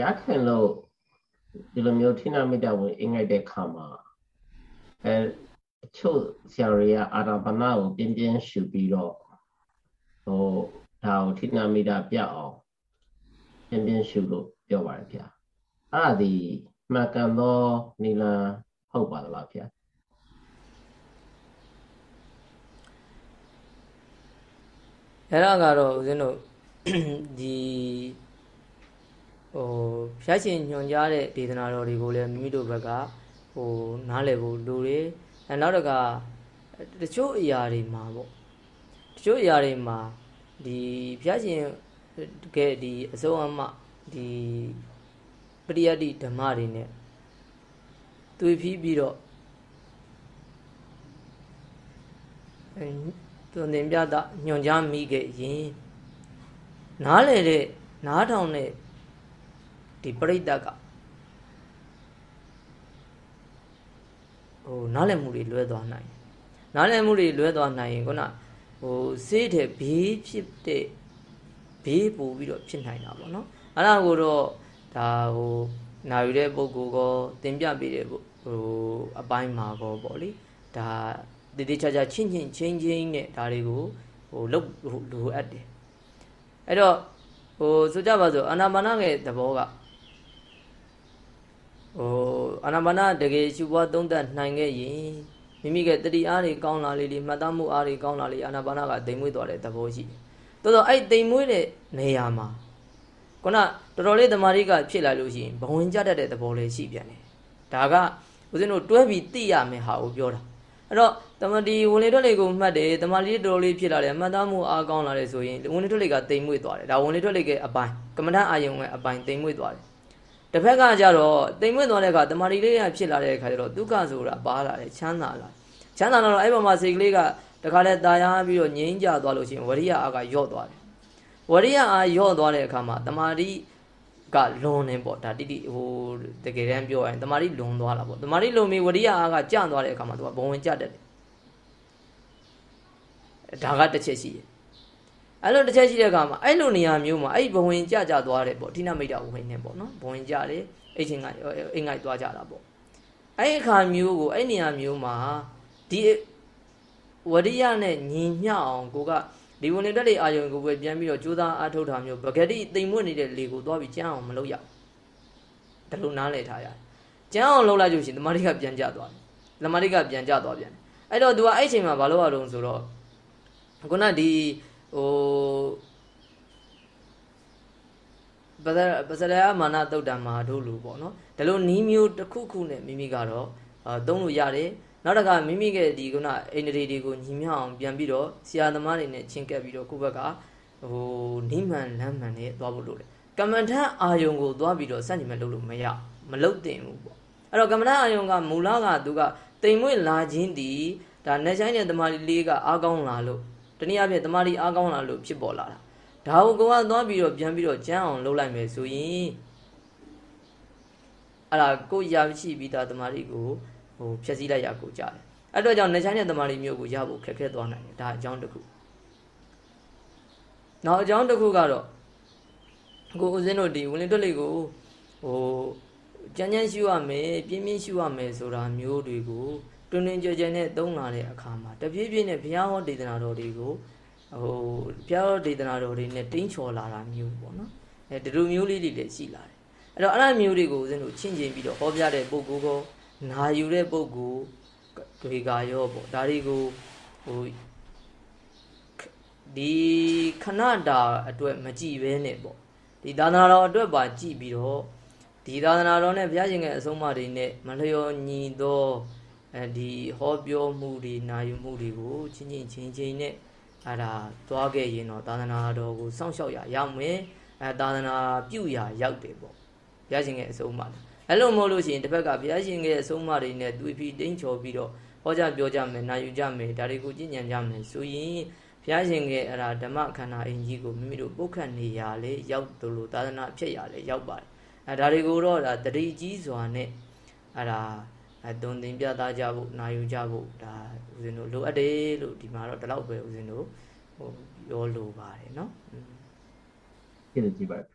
ရခင်လို့ဒီလိုမျိုးထိနာမိတာဝင်အင်္ဂိုက်တဲ့ခါမှာအဲအချို့ဆရာတွေကအာရပနာကိုပြင်းပြင်းရှူပြီးတော့ဟိုဒါကိုထိနာမိတာပြအောင်ပြင်းပြင်းရှူလို့ပြောပါတယ်ဗျာအဲ့ဒါဒီမှန်ကန်သောနီလန်ဟုတ်ပါသလားဗျာအဲ့ဒါကတော့ဦးဇင်းတို့ဒီ ဟိုဖျားရှင်ညွှန်ကြားတဲ့ဒေသနာတော်တွေကိုလည်းမိမိတို့ဘက်ကဟိုနားလည်ဖို့လိုတယ်အဲနောက်တကတချို့အရာတွေမှာပေါ့တချို့အရာတွေမှာဒီဖျားရှင်ကဲဒီအစုံအမဒီပရိယတ္တိဓမ္မတွေနဲ့တွေ့ပြီးပြီးတော့အဲသူသင်ပြတာညွန်ကြားမိခဲ့ရင်နားလေတဲ့နားထောင်တဲ့ ဒီပရိသတ်ကဟိုနားလည်မှုတွေလွဲသွားနိုင်နားလည်မှုတွေလွဲသွားနိုင်ရင်ခုနဟိုစေးတဲ့ဘေးဖြစ်တဲ့ဘေးပို့ပြီးတော့ဖြစ်နိုင်တာပေါ့နော်အဲ့ဒါကိုတော့ဒါဟိုနာယူတဲ့ပုံကိုကောတင်ပြပေးတဲ့ဟိုအပိုင်းမှာကောပေါ့လေဒါတည်တည်ချာချာချင်းချင်းချင်းချင်းနဲ့ဒါတွေကိုဟိုလုတ်လိုအပ်တယ်အဲ့တော့ဟိုဆိုကြပါစို့အာနာပါနရဲ့သဘောက ဟိုအာနာပါနတကယ်ရှုပွားသုံးသပ်နိုင်ခဲ့ရင်မိမိကတတိအားတွေကောင်းလာလေလေမှတ်သားမှုအားတွေကောင်းလာလေအာနာပါနကတိမ်မွေးသွားတဲ့သဘောရှိတယ်။တော်တော်အဲ့တိမ်မွေးတဲ့နေရာမှာခုနတော်တော်လေးတမာရီကဖြစ်လာလို့ရှိရင်ဘဝင်ကြတတ်တဲ့သဘောလေးရှိပြန်တယ်။ဒါကဦးဇင်းတို့တွဲပြီးသိရမယ်ဟာကိုပြောတာ။အဲ့တော့တမတီဝင်လေထွက်လေကိုမှတ်တယ်တမာရီတော်တော်လေးဖြစ်လာတယ်မှတ်သားမှုအားကောင်းလာတယ်ဆိုရင်ဝင်လေထွက်လေကတိမ်မွေးသွားတယ်။ဒါဝင်လေထွက်လေကအပိုင်းကမ္မဋ္ဌအာယုံရဲ့အပိုင်းတိမ်မွေးသွားတယ် တစ်ဖက်ကကြတော့တိမ်မွေ့သွားတဲ့အခါတမာရီလေးရဖြစ်လာတဲ့အခါကျတော့ဒုက္ခဆိုတာပါလာတယ်ချမ်းသာလာချမ်းသာလာတော့အဲ့ပေါ်မှာစိတ်ကလေးကတခါလဲตายရပြီးတော့ငြိမ်းကြသွားလို့ရှိရင်ဝရိယအားကယော့သွားတယ်ဝရိယအားယော့သွားတဲ့အခါမှာတမာရီကလွန်နေပေါ့ဒါတိတိဟိုတကယ်တမ်းပြောရင်တမာရီလွန်သွားတာပေါ့တမာရီလွန်ပြီးဝရိယအားကကျသွားတဲ့အခါမှာသူကဘဝင်ကျတတ်တယ်ဒါကတစ်ချက်ရှိတယ် အဲ့လိုတစ်ချက်ရှိတဲ့အခါမှာအဲ့လိုနေရာမျိုးမှာအဲ့ဘဝင်ကြကြသွားတယ်ပေါ့ဌိနမိတ်တာဝင်နေပေါ့နော်ဘဝင်ကြတယ်အဲ့ချင်းကအိမ်ငိုက်သွားကြတာပေါ့အဲ့အခါမျိုးကိုအဲ့နေရာမျိုးမှာဒီဝရိယနဲ့ညီမျှအောင်ကိုကဒီဝင်နေတဲ့လေအာယုံကိုပဲပြန်ပြီးတော့ကြိုးစားအားထုတ်တာမျိုးပဂတိတိမ်မွေ့နေတဲ့လေကိုသွားပြီးကျန်းအောင်မလုပ်ရဘူးဒါလိုနားလည်ထားရတယ်ကျန်းအောင်လုပ်လိုက်လို့ရှိရင်တမာတိကပြန်ကြသွားတယ်တမာတိကပြန်ကြသွားပြန်တယ်အဲ့တော့ तू ကအဲ့ချိန်မှာဘာလုပ်ရအောင်ဆိုတော့ခုနဒီ ဟိုပဇပဇရမာနတုတ်တံမှာတို့လူပေါ့နော်ဒါလိုနီးမျိုးတစ်ခုခုနဲ့မိမိကတော့အာသုံးလို့ရတယ်နောက်တစ်ခါမိမိရဲ့ဒီကုနာအိန္ဒြေတွေကိုညီမျှအောင်ပြန်ပြီးတော့ဆရာသမားတွေနဲ့ချင်းကပ်ပြီးတော့ကိုယ့်ဘက်ကဟိုနိမှန်လမ်းမှန်နဲ့သွားဖို့လုပ်တယ်ကမ္မထအာယုံကိုသွားပြီးတော့စัจ jin မဲ့လုပ်လို့မရမလုပ်တင်ဘူးပေါ့အဲ့တော့ကမ္မထအာယုံကမူလကသူကတိမ်မွေ့လာခြင်းဒီဒါနေဆိုင်တဲ့တမာလီလေးကအားကောင်းလာလို့တ နည်းအားဖြင့်တမာတိအားကောင်းလာလို့ဖြစ်ပေါ်လာတာဒါကိုကိုကသွားပြီးတော့ပြန်ပြီးတော့ကြမ်းအောင်လုပ်လိုက်မယ်ဆိုရင်အဲ့ဒါကိုရရှိပြီးသားတမာတိကိုဟိုဖြည့်ဆည်းလိုက်ရကိုကြတယ်အဲ့တော့ကြောင့်နေချိုင်းတဲ့တမာတိမျိုးကိုရဖို့ခက်ခဲသွားနိုင်တယ်ဒါအကြောင်းတစ်ခုနောက်အကြောင်းတစ်ခုကတော့ကိုဦးဇင်းတို့ဒီဝင်လင်းတွက်လေးကိုဟိုကြမ်းကြမ်းရှုရမယ်ပြင်းပြင်းရှုရမယ်ဆိုတာမျိုးတွေကို တွင်တွင်ကြဲကြဲနဲ့သုံးလာတဲ့အခါမှာတပြေးပြေးနဲ့ဘုရားဟောဒေသနာတော်တွေကိုဟိုဘုရားဟောဒေသနာတော်တွေနဲ့တင်းချော်လာတာမျိုးပေါ့နော်အဲဒီလိုမျိုးလေးတွေလည်းရှိလာတယ်အဲ့တော့အဲ့လိုမျိုးတွေကိုဦးဇင်းတို့ချင့်ချင်းပြီးတော့ဟောပြတဲ့ပုဂ္ဂိုလ်ကောနာယူတဲ့ပုဂ္ဂိုလ်တွေကရောပေါ့ဒါတွေကိုဟိုဒီခဏတာအတွက်မကြည့်ဘဲနဲ့ပေါ့ဒီသာသနာတော်အတွက်ပါကြည့်ပြီးတော့ဒီသာသနာတော်နဲ့ဘုရားရှင်ရဲ့အဆုံးအမတွေနဲ့မလျော်ညီသော အဲဒီဟောပြောမှုတွေနာယူမှုတွေကိုချင်းချင်းချင်းချင်းနဲ့အဲ့ဒါသွားခဲ့ရင်တော့သာသနာတော်ကိုစောင့်ရှောက်ရရောက်မယ်အဲသာသနာပြုရာရောက်တယ်ပေါ့ဘုရားရှင်ရဲ့အဆုံးအမအဲ့လိုမဟုတ်လို့ရှိရင်တစ်ဖက်ကဘုရားရှင်ရဲ့အဆုံးအမတွေနဲ့တွေ့ပြီးတင်းချော်ပြီးတော့ဟောကြပြောကြမယ်နာယူကြမယ်ဒါတွေကိုကြည်ညံကြမယ်ဆိုရင်ဘုရားရှင်ရဲ့အဲ့ဒါဓမ္မခန္ဓာအင်ကြီးကိုမိမိတို့ပုတ်ခတ်နေရလေရောက်တယ်လို့သာသနာဖြစ်ရလေရောက်ပါတယ်အဲဒါတွေကိုတော့ဒါတတိကြီးစွာနဲ့အဲ့ဒါ အဲသွန်သင်ပြသကြဖို့နာယူကြဖို့ဒါဦးဇင်းတို့လိုအပ်တယ်လို့ဒီမှာတော့ဒီလောက်ပဲဦးဇင်းတို့ဟိုပြောလိုပါတယ်เนาะကျေးဇူးကြည့်ပါတယ်